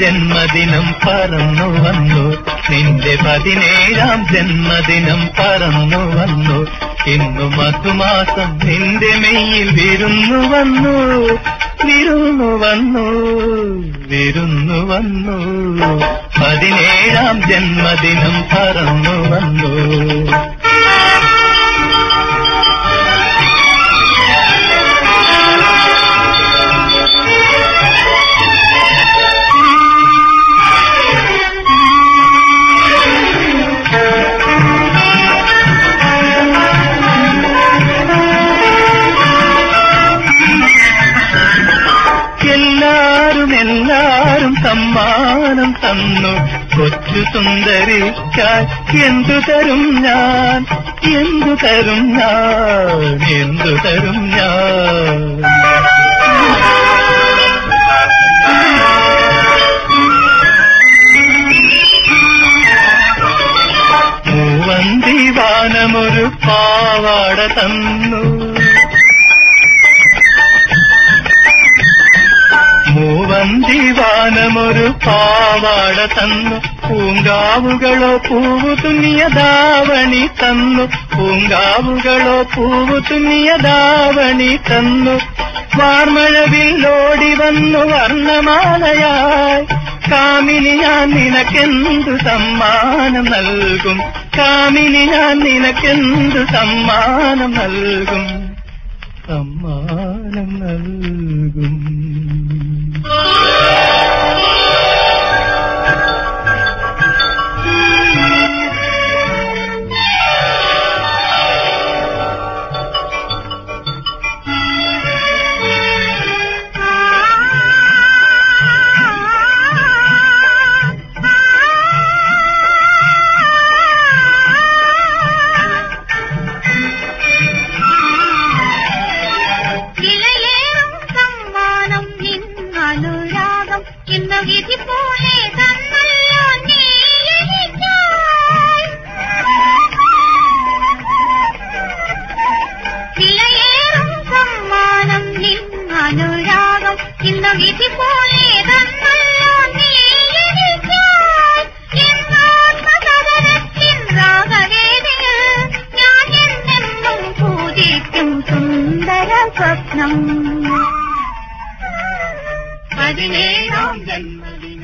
ജന്മദിനം പറന്നു വന്നു. നിന്റെ പതിനേഴാം ജന്മദിനം പറന്നു വന്നു. ഇന്നു മധുമാസം നിന്റെ മെയ്യിൽ വിരുന്നു വന്നു. വിരുന്നു വന്നു. വിരുന്നു വന്നു. പതിനേഴാം ജന്മദിനം പറന്നു വന്നു. തന്നു. കൊച്ചു സുന്ദരിക്കാൻ എന്തു തരും ഞാൻ? എന്തു തരും ഞാൻ? എന്തു തരും ഞാൻ? മൂവന്തി വാനമൊരു പാവാട തന്നു. വാനമൊരു പാവാട തന്നു. പൂങ്കാവുകളോ പൂവ് തുന്നിയ ദാവണി തന്നു. പൂങ്കാവുകളോ പൂവ് തുന്നിയ ദാവണി തന്നു. വാർമഴവില്ലോടി വന്നു വർണമാലയായി. കാമിനി ഞാൻ നിനക്കെന്തു സമ്മാനം നൽകും? കാമിനി ഞാൻ നിനക്കെന്തു സമ്മാനം നൽകും? സമ്മാനം നൽകും. സുന്ദര സ്വപ്നം പതിനേഴാം ജന്മദിനം